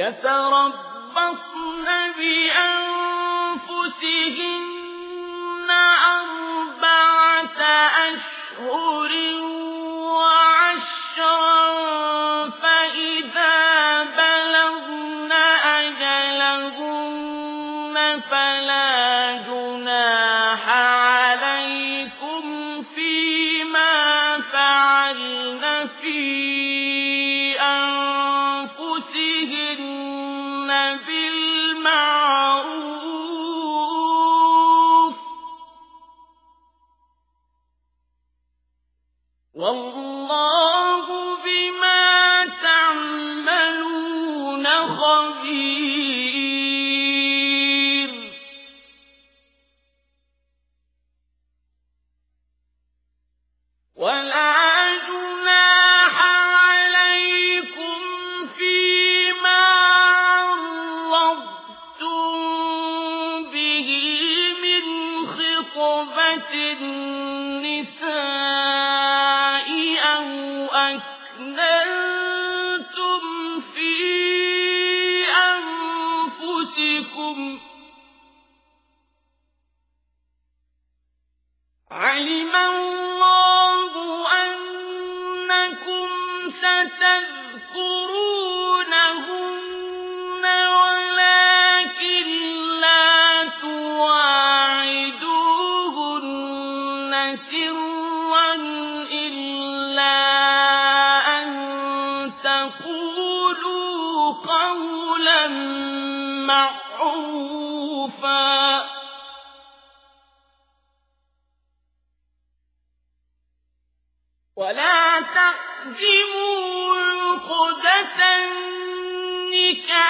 يتربصن بأنفسهن أربعة أشهر وعشرا فإذا بلغن أجلهن فلا جناح عليكم فيما النساء أو أكننتم في أنفسكم علم الله أنكم ستذكرونهن سرا إلا أن تقولوا قولا معروفا ولا تقدموا عقدة النكاح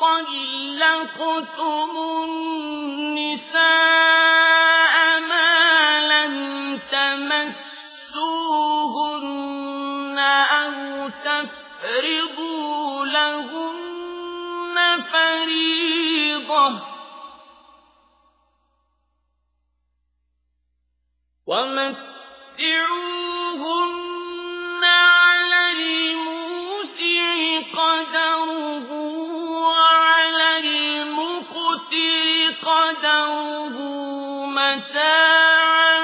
طلقتم النساء ما لم تمسوهن أو تفرضوا لهن فريضة. ومتعوهن قدره متاعا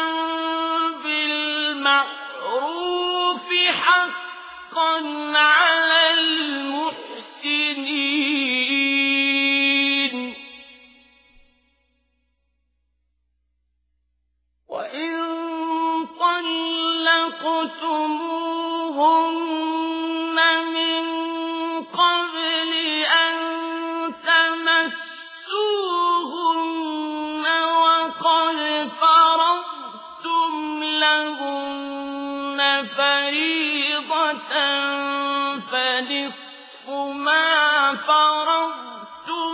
بالمعروف حقا على المحسنين وإن طلقتموهن لهن فريضة فنصف ما فرضتم